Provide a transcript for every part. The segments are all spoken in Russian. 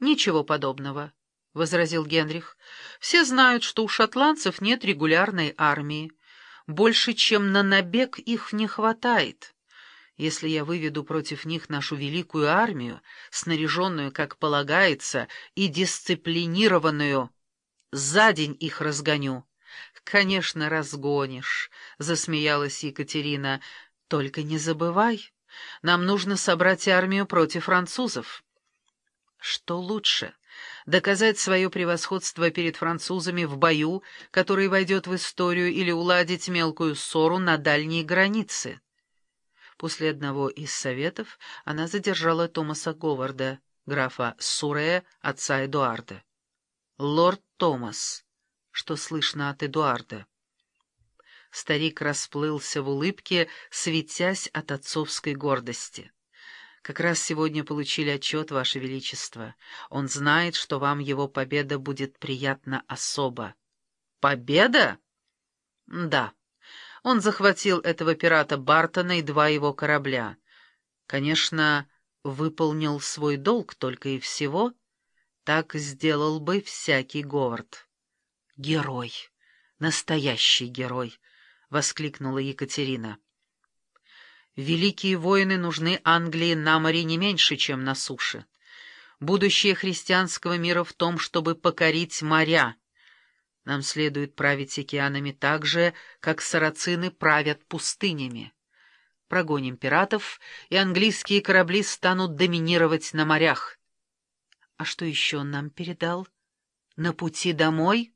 Ничего подобного, — возразил Генрих. Все знают, что у шотландцев нет регулярной армии. Больше, чем на набег, их не хватает. Если я выведу против них нашу великую армию, снаряженную, как полагается, и дисциплинированную, за день их разгоню. «Конечно, разгонишь», — засмеялась Екатерина. «Только не забывай, нам нужно собрать армию против французов». «Что лучше?» доказать свое превосходство перед французами в бою, который войдет в историю, или уладить мелкую ссору на дальней границе. После одного из советов она задержала Томаса Говарда, графа Суре, отца Эдуарда. «Лорд Томас, что слышно от Эдуарда?» Старик расплылся в улыбке, светясь от отцовской гордости. «Как раз сегодня получили отчет, Ваше Величество. Он знает, что вам его победа будет приятна особо». «Победа?» «Да». Он захватил этого пирата Бартона и два его корабля. Конечно, выполнил свой долг только и всего. Так сделал бы всякий Говард. «Герой! Настоящий герой!» — воскликнула Екатерина. «Великие воины нужны Англии на море не меньше, чем на суше. Будущее христианского мира в том, чтобы покорить моря». Нам следует править океанами так же, как сарацины правят пустынями. Прогоним пиратов, и английские корабли станут доминировать на морях. А что еще он нам передал? На пути домой?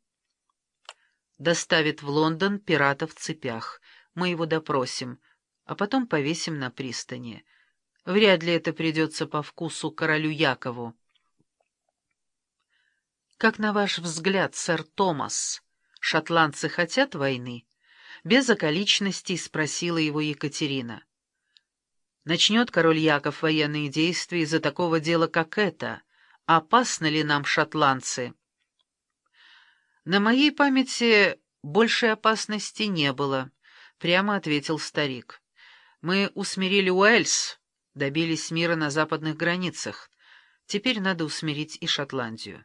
Доставит в Лондон пирата в цепях. Мы его допросим, а потом повесим на пристани. Вряд ли это придется по вкусу королю Якову. Как на ваш взгляд, сэр Томас, шотландцы хотят войны? Без околичностей спросила его Екатерина. Начнет король Яков военные действия из-за такого дела, как это? Опасны ли нам шотландцы? На моей памяти большей опасности не было, прямо ответил старик. Мы усмирили Уэльс, добились мира на западных границах. Теперь надо усмирить и Шотландию.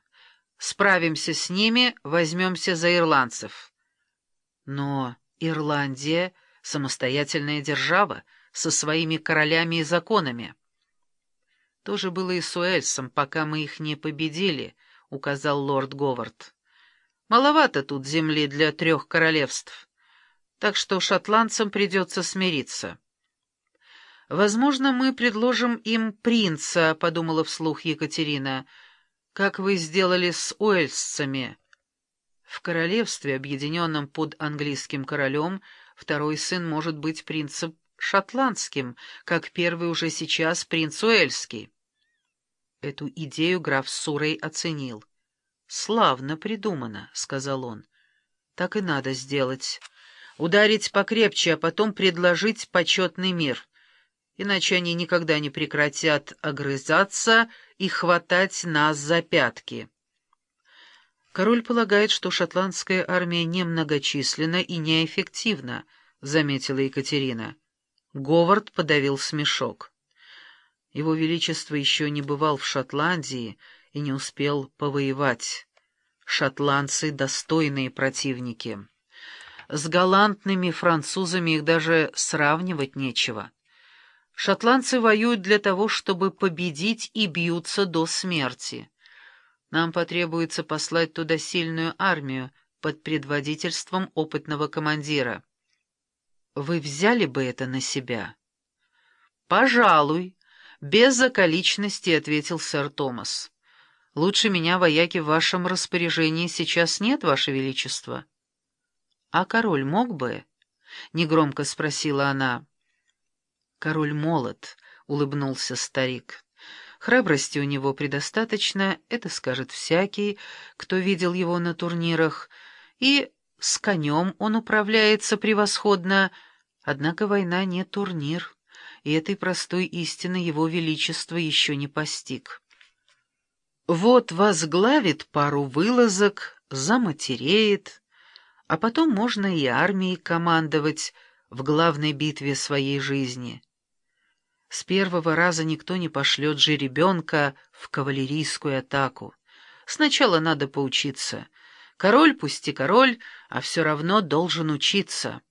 Справимся с ними, возьмемся за ирландцев. Но Ирландия — самостоятельная держава, со своими королями и законами. То же было и с Уэльсом, пока мы их не победили, — указал лорд Говард. Маловато тут земли для трех королевств, так что шотландцам придется смириться. «Возможно, мы предложим им принца», — подумала вслух Екатерина, — как вы сделали с уэльсцами. В королевстве, объединенном под английским королем, второй сын может быть принцем шотландским, как первый уже сейчас принц Уэльский. Эту идею граф Сурей оценил. «Славно придумано», — сказал он. «Так и надо сделать. Ударить покрепче, а потом предложить почетный мир» иначе они никогда не прекратят огрызаться и хватать нас за пятки. Король полагает, что шотландская армия немногочисленна и неэффективна, — заметила Екатерина. Говард подавил смешок. Его Величество еще не бывал в Шотландии и не успел повоевать. Шотландцы — достойные противники. С галантными французами их даже сравнивать нечего. Шотландцы воюют для того, чтобы победить и бьются до смерти. Нам потребуется послать туда сильную армию под предводительством опытного командира. Вы взяли бы это на себя? Пожалуй, без околичности, ответил сэр Томас. Лучше меня вояки в вашем распоряжении сейчас нет, ваше величество. А король мог бы? Негромко спросила она. «Король молод», — улыбнулся старик. «Храбрости у него предостаточно, это скажет всякий, кто видел его на турнирах, и с конем он управляется превосходно, однако война не турнир, и этой простой истины его величество еще не постиг». Вот возглавит пару вылазок, заматереет, а потом можно и армией командовать в главной битве своей жизни — С первого раза никто не пошлет же ребенка в кавалерийскую атаку. Сначала надо поучиться. Король пусть и король, а все равно должен учиться.